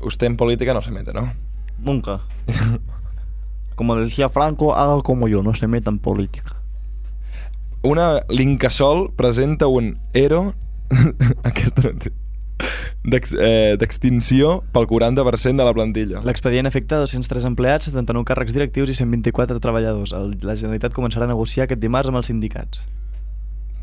Usted en política no se mete, ¿no? Nunca. Como decía Franco, haga como yo, no se meta en política. Una l'Incasol presenta un ERO aquesta eh, d'extinció pel 40% de la plantilla. L'expedient afecta 203 empleats, 79 càrrecs directius i 124 treballadors. El, la Generalitat començarà a negociar aquest dimarts amb els sindicats.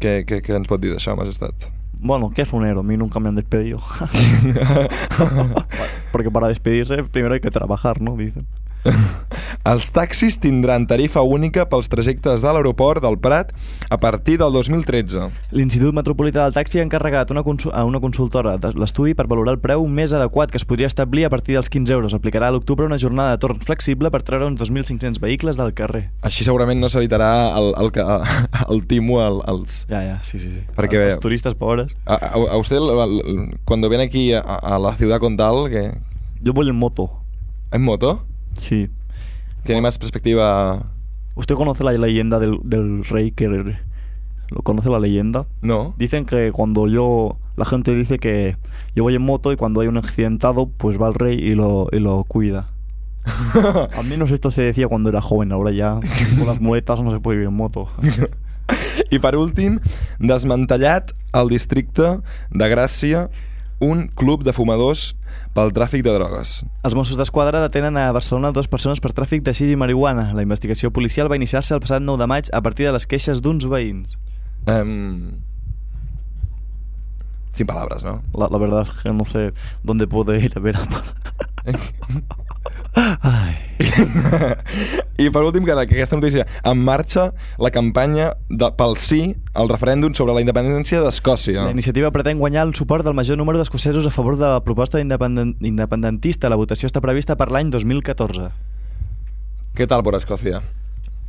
Què, què, què ens pot dir d'això, majestat? Bueno, ¿qué es un héroe? A mí nunca me han despedido. Porque para despedirse primero hay que trabajar, ¿no? Dicen. Els taxis tindran tarifa única pels trajectes de l'aeroport del Prat a partir del 2013. L'Institut Metropolità del Taxi ha encarregat una a una consultora de l'estudi per valorar el preu més adequat que es podria establir a partir dels 15 euros. Aplicarà a l'octubre una jornada de torn flexible per treure uns 2.500 vehicles del carrer. Així segurament no s'evitarà el, el, el, el timo al, als... Ja, ja, sí, sí. sí. Perquè- Els turistes pobres. A, a, a usted, cuando viene aquí a, a la ciudad condal, que Yo voy en moto. ¿en moto? Sí. Tiene más perspectiva... ¿Usted conoce la leyenda del, del rey que... ¿Lo conoce la leyenda? No. Dicen que cuando yo... La gente dice que yo voy en moto y cuando hay un accidentado, pues va el rey y lo, y lo cuida. Al menos esto se decía cuando era joven, ahora ya con las muletas no se puede ir en moto. I per últim, desmantellat al districte de Gràcia un club de fumadors pel tràfic de drogues. Els Mossos d'Esquadra detenen a Barcelona dues persones per tràfic de xix i marihuana. La investigació policial va iniciar-se el passat 9 de maig a partir de les queixes d'uns veïns. Um, sin palabras, ¿no? La, la verdad es que no sé dónde puede ir a ver a Ay. I per últim, que, que aquesta notícia, en marxa la campanya de, pel sí al referèndum sobre la independència d'Escòcia. La iniciativa pretén guanyar el suport del major número d'escocesos a favor de la proposta independen independentista. La votació està prevista per l'any 2014. ¿Qué tal por Escocia?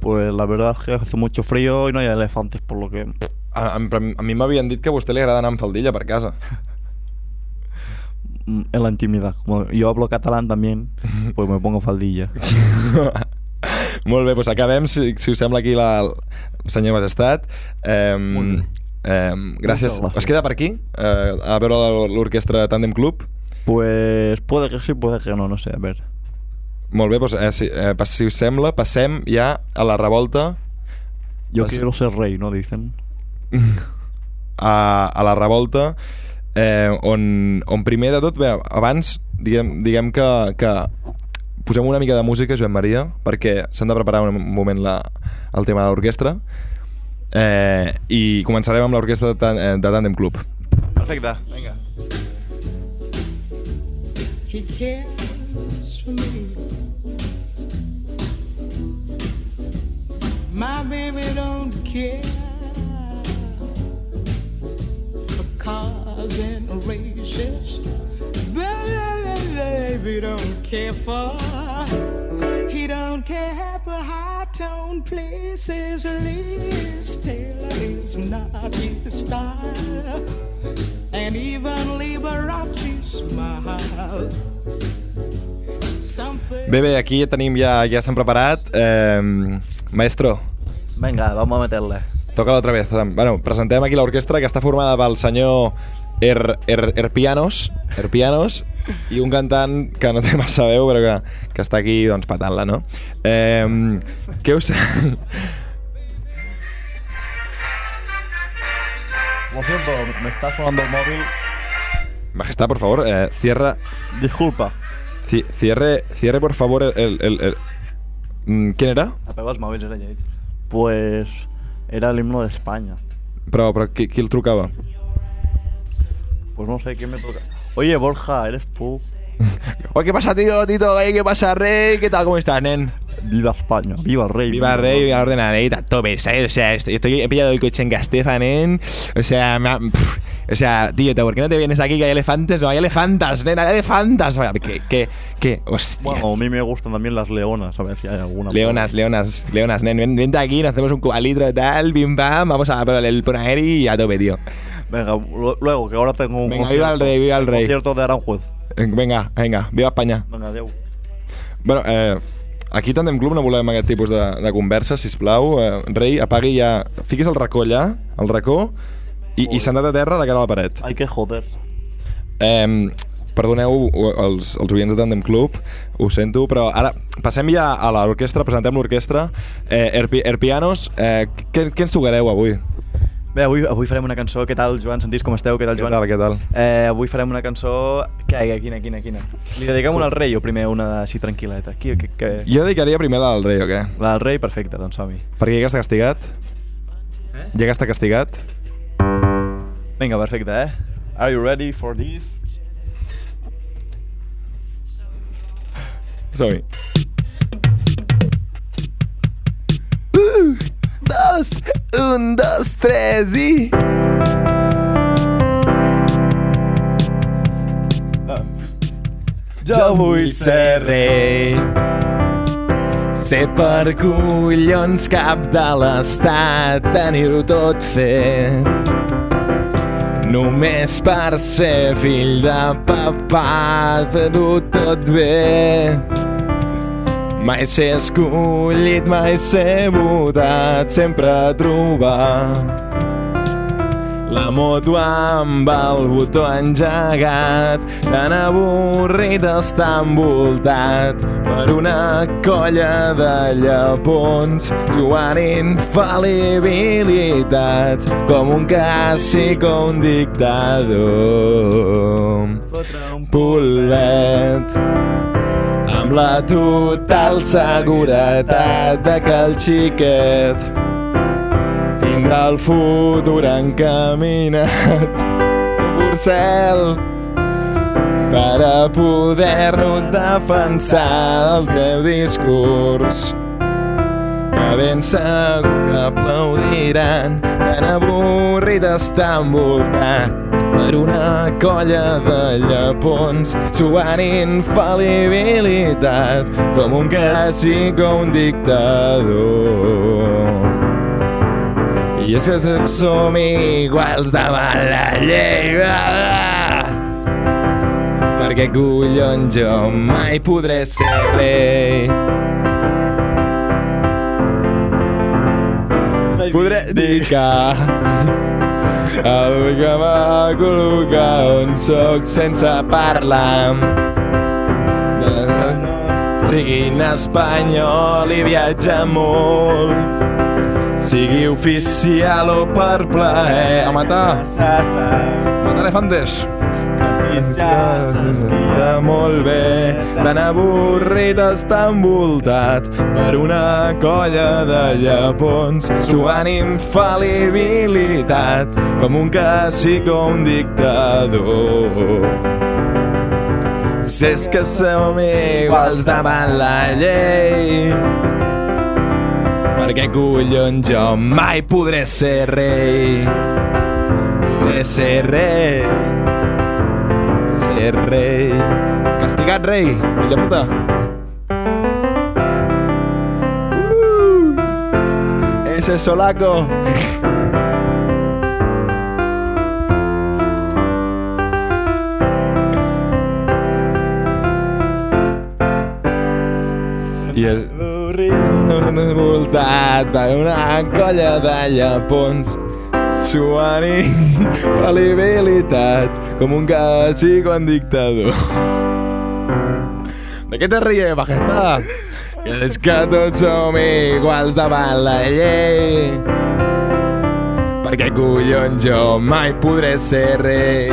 Pues la verdad es que hace mucho frío y no hay elefantes, por lo que... A, a, a mi m'havien dit que a vostè li agrada anar amb faldilla per casa. mm, En la intimidad. Como yo hablo catalán también, pues me pongo faldilla. Molt bé, doncs acabem, si, si us sembla aquí la, el senyor Majestat. Eh, Molt bé. eh, gràcies. Es queda per aquí, eh, a veure la- l'orquestra Tandem Club. Pues puede que sí, puede que no, no sé, a ver. Molt bé, doncs, eh, si, eh, pas- si us sembla, passem ja a la revolta Yo Pues- quiero ser rey, ¿no? Dicen. a, a la revolta eh, on, on primer de tot, bé, abans diguem, diguem que, que posem una mica de música, Joan Maria, perquè s'han de preparar un moment la, el tema de l'orquestra eh, i començarem amb l'orquestra de, Tan- de Tandem Club. Perfecte, vinga. He cares for me. My baby don't care cars and races. Baby don't care for. He don't care for high tone places. Liz Taylor is not his style and even Liberace smile. Bé, bé, aquí ja tenim, ja, ja estem preparat. Eh, maestro, Venga, vamos a meterle. Toca otra vez. Bueno, presentem aquí l'orquestra que està formada pel senyor Er, er, Erpianos, Erpianos i un cantant que no té massa veu però que, que està aquí doncs patant-la, no? Eh, què us... Lo siento, me está sonando el móvil. Majestad, por favor, eh, cierra... Disculpa. ci- cierre, cierre, por favor, el... el, el- el- Mm, ¿Quién era? Apeu els mòbils, era lleig. Pues era el himno de España. Però, però qui, qui el trucava? Pues no sé quién me toca. Oye, Borja, ¿eres tú? Oye, ¿qué pasa, tío, Tito? Ey, ¿Qué pasa, Rey? ¿Qué tal? ¿Cómo estás, nen? Viva España, viva rey. Viva rey, viva ordenadita, tope, ¿sabes? O sea, estoy, estoy- he pillado el coche en Castefa, nen. O sea, me ha- o sea, tío, ¿por qué no te vienes aquí que hay elefantes? No, hay elefantas, nen, hay elefantas. ¿Qué, qué, qué? Hostia. Bueno, a mí me gustan también las leonas, a ver si hay alguna. Leonas, leonas, leonas, nen, ven, vente aquí, nos hacemos un cubalitro y tal, bim bam, vamos a por el Ponageri y a tope, tío. Venga, lu- luego, que ahora tengo un. Venga, viva el rey, viva el rey. Concierto de Aranjuez. Eh, Venga, venga, viva Espanya. Venga, adeu. Bueno, eh, aquí Tandem Club no volem aquest tipus de, de conversa, sisplau. Eh, rei, apagui ja... Fiquis el racó allà, el racó, i, i sentat a terra de cara a la paret. Hay que joder. Eh, perdoneu els, els oients de Tandem Club, ho sento, però ara passem ja a l'orquestra, presentem l'orquestra. Eh, Erpi, Erpianos, eh, què, què ens tocareu avui? Bé, avui, avui farem una cançó. Què tal, Joan? Sentís com esteu? Què tal, Què Joan? tal, què tal? Eh, avui farem una cançó... Què, quina, quina, quina? Li dediquem una al rei o primer una així tranquil·leta? Qui, que, que... Jo dedicaria primer la del rei, o què? La del rei, perfecte, doncs som-hi. Perquè ja que està castigat. Eh? Ja que està castigat. Vinga, perfecte, eh? Are you ready for this? Som-hi. Un, dos, un, dos, tres i... Jo vull ser rei. Ser per collons cap de l'estat, tenir-ho tot fet. Només per ser fill de papà, fer-ho tot bé. Mai ser escollit, mai ser votat, sempre trobar la moto amb el botó engegat, tan avorrit està envoltat per una colla de llepons suant infal·libilitat com un càssic o un dictador. Polvet amb la total seguretat de que el xiquet tindrà el futur encaminat porcel per a poder-nos defensar el teu discurs que ben segur que aplaudiran tan avorrit està envoltat per una colla de llepons suant infal·libilitat com un càssic o un dictador i és que som iguals davant la llei. Perquè collons jo mai podré ser rei. Podré dir que el que m'ha col·locat on soc sense parlar siguin espanyol i viatja molt sigui oficial o per plaer. A matar matar elefantes s'esquia molt bé. Tan avorrit està envoltat per una colla de llepons. Suant infal·libilitat com un càssic o un dictador. Si és que som iguals davant la llei perquè collons jo mai podré ser rei podré ser rei ser rei castigat rei fill de puta. Uh, ese solaco. I és envoltat una colla de llepons suant infal·libilitats com un càssic o un dictador. De què te ries, majestad? Que és que tots som iguals davant la llei. Perquè collons jo mai podré ser rei.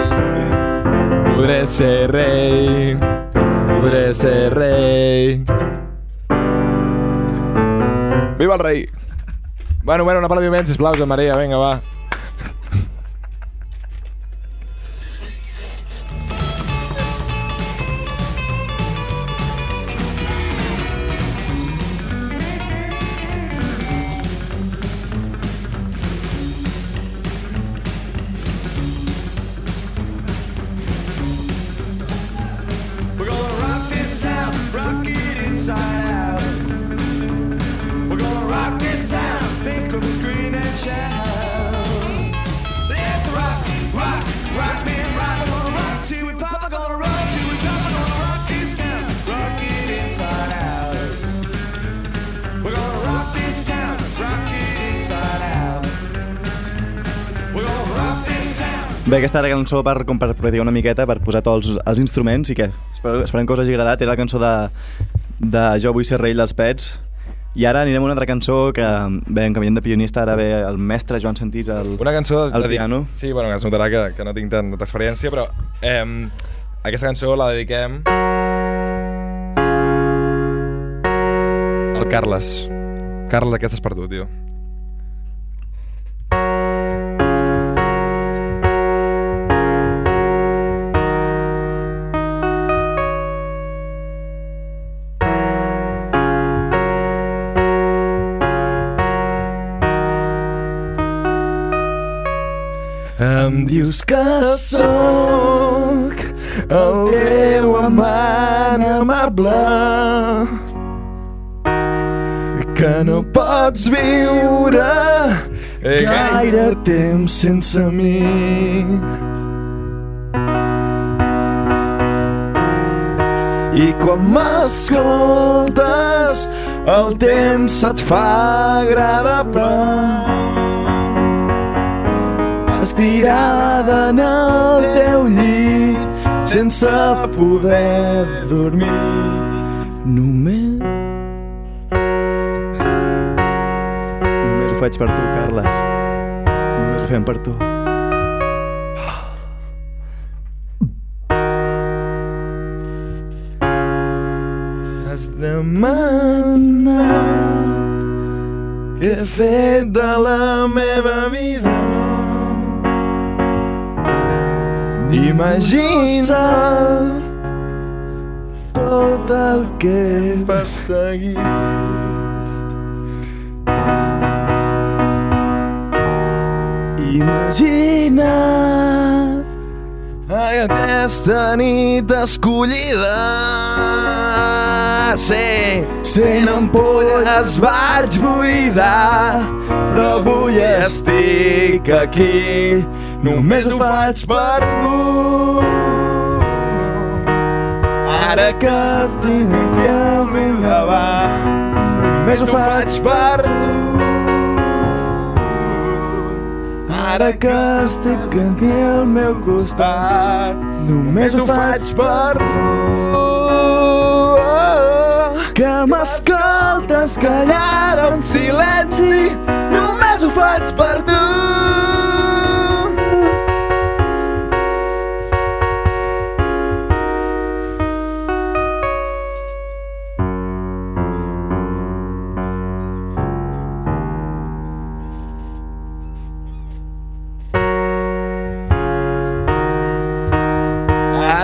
Podré ser rei. Podré ser rei. Viva el rei! Bueno, bueno, un aplaudiment, sisplau, Joan Maria, vinga, va. Aquesta era la cançó per, com per una miqueta, per posar tots els, els instruments i què? Espero, esperem que us hagi agradat. Era la cançó de, de Jo vull ser rei dels pets. I ara anirem a una altra cançó que, bé, en canviant de pionista, ara ve el mestre Joan Santís al, Una cançó de, al de, piano. Sí, bueno, que es notarà que, que no tinc tanta experiència, però eh, aquesta cançó la dediquem al Carles. Carles, aquesta és per tu, tio. Em dius que sóc el teu amant amable que no pots viure gaire temps sense mi. I quan m'escoltes el temps se't fa agradable estirada en el teu llit sense poder dormir només. Només ho faig per tu, Carles. Només ho fem per tu. Has demanat què he fet de la meva vida Imagina tot el que he perseguit. Imagina aquesta nit escollida. Sí, cent ampolles vaig buidar però avui estic aquí només ho faig per tu ara que estic aquí al meu davant només ho faig per tu Ara que estic aquí al meu costat, només ho faig per tu. Que m'escoltes callada en silenci, només ho faig per tu.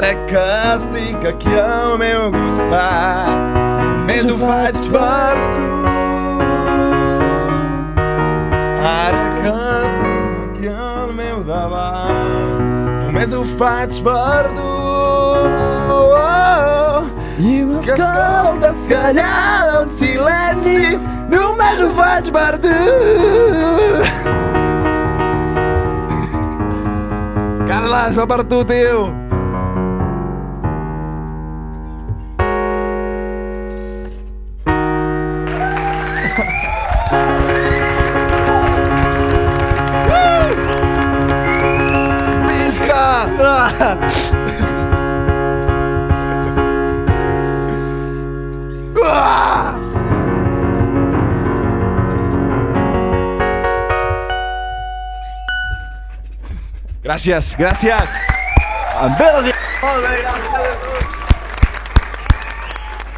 Ara que estic aquí al meu costat, només ho faig per tu. Ara que estic aquí al meu davant, només ho faig per tu. I m'escoltes callada en silenci, només ho faig per tu. Carles, va per tu, tio. Gràcies, gràcies. I... Molt bé, gràcies.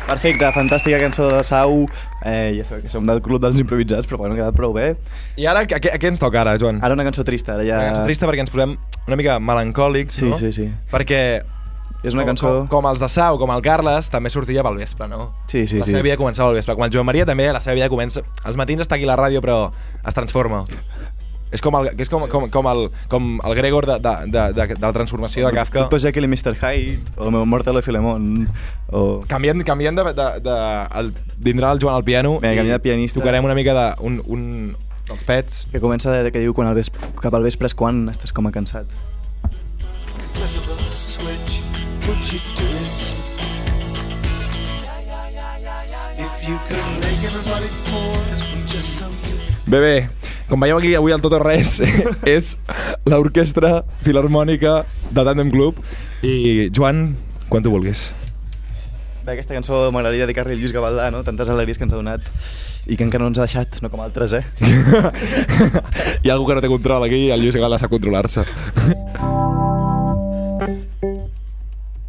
Perfecte, fantàstica cançó de Sau. Eh, ja sabeu que som del club dels improvisats, però bueno, ha quedat prou bé. I ara, què, què, què ens toca ara, Joan? Ara una cançó trista. Ara ja... Una cançó trista perquè ens posem una mica melancòlics, Sí, no? sí, sí. Perquè És una cançó... Com, com els de Sau, com el Carles, també sortia pel vespre, no? Sí, sí, la sí. seva vida començava al vespre. Com el Joan Maria també, la seva vida comença... Els matins està aquí a la ràdio, però es transforma. És com el, és com, com, com, el, com el Gregor de, de, de, de, de la transformació de Kafka. Doctor Jekyll i Mr. Hyde, o el meu Mortal i Filemon, o... Canviem, canviem de, de, de, el, vindrà el Joan al piano Vinga, canviem de pianista. tocarem una mica de, un, un, dels pets. Que comença de, que diu quan al vespre, cap al vespre és quan estàs com a cansat. Flip of a switch, would you do it? If you could make everybody poor, just so you Bé, bé, com veieu aquí avui el Tot o Res és l'orquestra filarmònica de Tandem Club i Joan, quan tu vulguis. Bé, aquesta cançó m'agradaria dedicar-li a Lluís Gavaldà, no? Tantes alegries que ens ha donat i que encara no ens ha deixat, no com altres, eh? Hi ha algú que no té control aquí i el Lluís Gala sap controlar-se.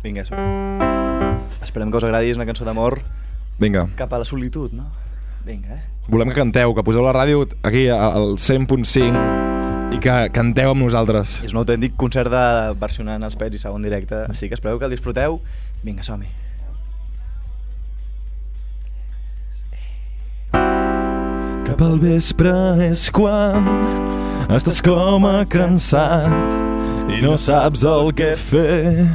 Vinga, això. Esperem que us agradi, és una cançó d'amor Vinga, cap a la solitud, no? Vinga, eh? volem que canteu, que poseu la ràdio aquí al 100.5 i que canteu amb nosaltres. És un autèntic concert de versionant els pets i segon directe, així que espereu que el disfruteu. Vinga, som-hi. Cap al vespre és quan estàs com a cansat i no saps el que fer.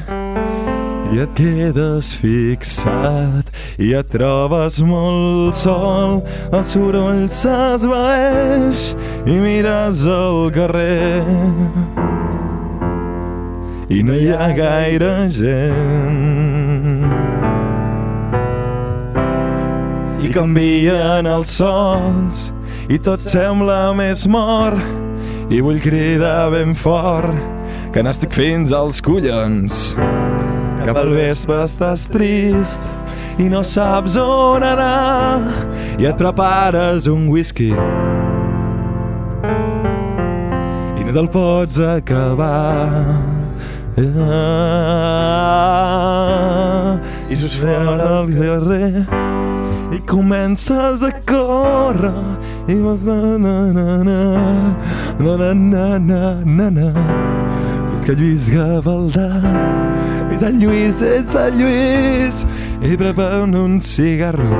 I et quedes fixat i et trobes molt sol el soroll s'esvaeix i mires al carrer. I no hi ha gaire gent i canvien els sons i tot sembla més mort i vull cridar ben fort que n'estic fins als collons. Cap al vespre estàs trist i no saps on anar i et prepares un whisky. I no te'l pots acabar. Ah, i sospira al carrer i comences a córrer i vas na na na na na na na na na que Lluís Gavaldà és el Lluís, és el Lluís. I prepara un cigarro.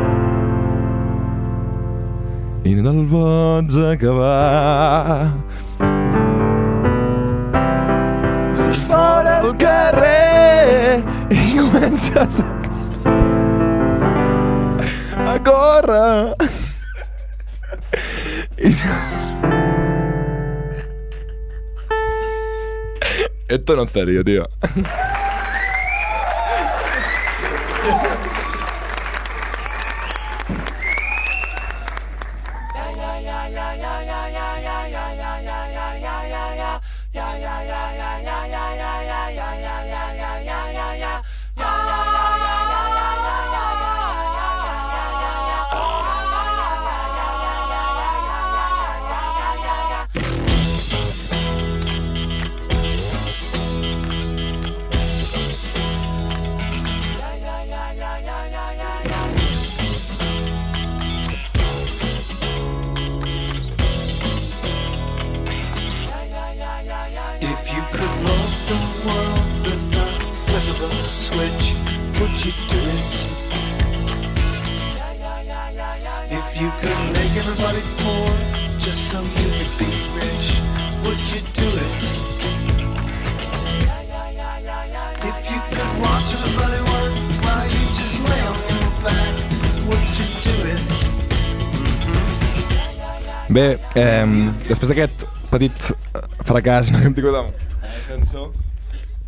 I no te'l pots acabar. Surts fora al carrer. I comences a a córrer. I... Esto no es serio, tío. Eh, després d'aquest petit eh, fracàs no, que hem tingut amb la cançó,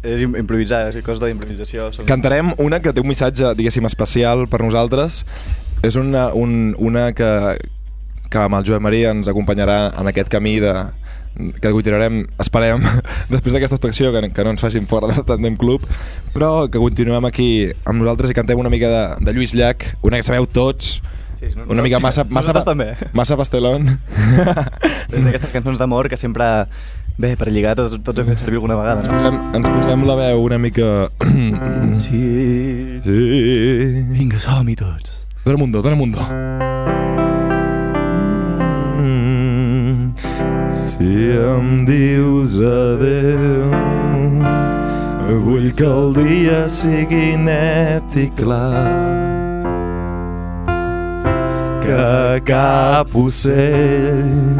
És im- improvisar, és cosa d'improvisació. Som... cantarem una que té un missatge, diguéssim, especial per nosaltres. És una, un, una que, que amb el Joan Maria ens acompanyarà en aquest camí de, que continuarem, esperem, després d'aquesta actuació, que, que no ens facin fora de Tandem Club, però que continuem aquí amb nosaltres i cantem una mica de, de Lluís Llach, una que sabeu tots, Sí, no- una mica massa, massa, Nosaltres també. massa pastelón. Des d'aquestes cançons d'amor que sempre... Bé, per lligar tots, tots hem fet servir alguna vegada. Ens No? posem, ens posem la veu una mica... Sí. sí. Vinga, som-hi tots. Dóna'm un do, dóna'm un do. Si em dius adeu vull que el dia sigui net i clar que cap ocell.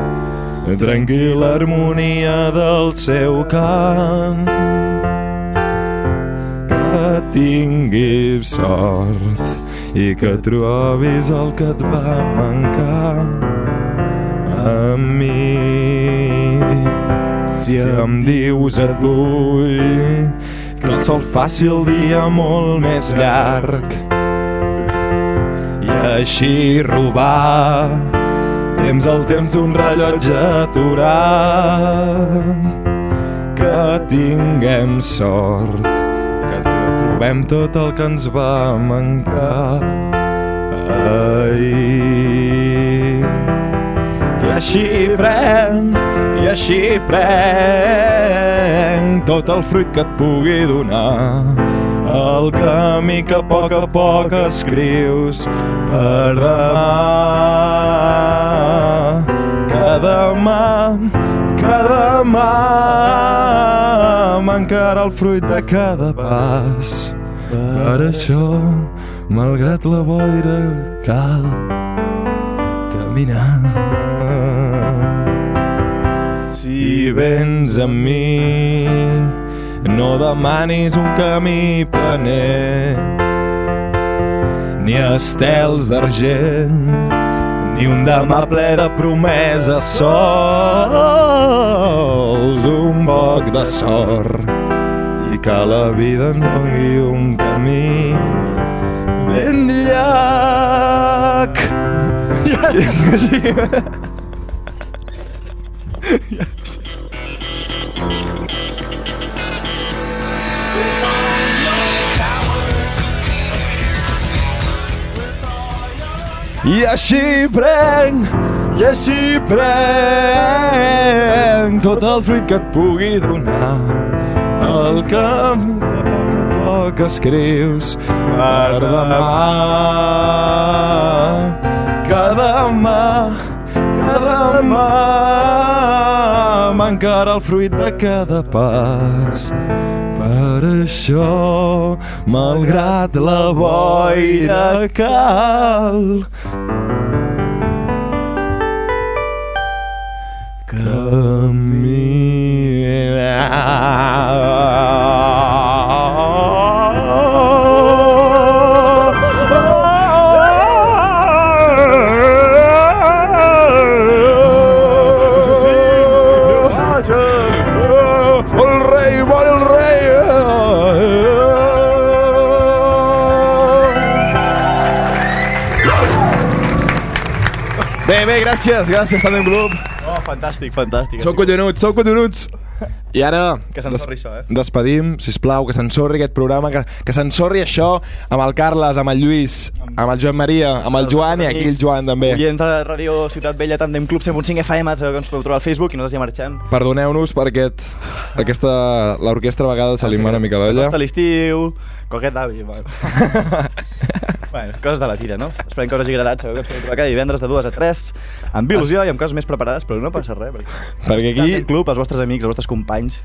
Trenqui l'harmonia del seu cant. Que tinguis sort i que trobis el que et va mancar a mi. Si em dius et vull, que el sol faci el dia molt més llarg i així robar. Temps al temps un rellotge aturat. Que tinguem sort que trobem tot el que ens va mancar. Ahir i així pren i així prenc tot el fruit que et pugui donar el camí que a poc a poc escrius per demà. Que demà que demà mancarà el fruit de cada pas. Per això malgrat la boira cal caminar. Si vens amb mi, no demanis un camí planer, ni estels d'argent, ni un demà ple de promeses sols, un poc de sort i que la vida ens doni un camí ben llarg. Sí. I així prenc, i així prenc tot el fruit que et pugui donar el camí que a poc a poc escrius per demà. Que demà, que demà m'encara el fruit de cada pas. Per això, malgrat la boira cal El gràcies, gràcies, Tandem Club. Oh, fantàstic, fantàstic. Sou collonuts, sou collonuts. I ara... Que s'ensorri això, eh? Despedim, sisplau, que s'ensorri aquest programa, que, que s'ensorri això amb el Carles, amb el Lluís, amb el Joan Maria, amb el Joan i aquí el Joan també. Oients de Ràdio Ciutat Vella, Tandem Club 100.5 FM, que ens podeu trobar al Facebook i nosaltres ja marxem. Perdoneu-nos per aquest, aquesta... L'orquestra a vegades se li mana una mica l'olla. S'acosta l'estiu, coquet d'avi, bueno. bueno, coses de la vida, no? Esperem que us hagi agradat, sabeu que ens podeu trobar cada divendres de 2 a 3, amb il·lusió i amb coses més preparades, però no passa res, perquè, Perquè aquí- Tandem Club, els vostres amics, els vostres companys,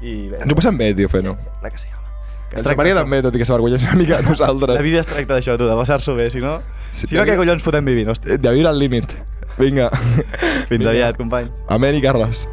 i bé, Ens ho passem bé, tio, fent-ho. clar que sí, home. Que ens Maria també, tot i que s'avergonyeix una mica de nosaltres. La vida es tracta d'això, tu, de passar-s'ho bé, si no... Si no, què collons fotem vivint, hòstia? De viure al límit. Vinga. Fins aviat, company. Amén i Carles.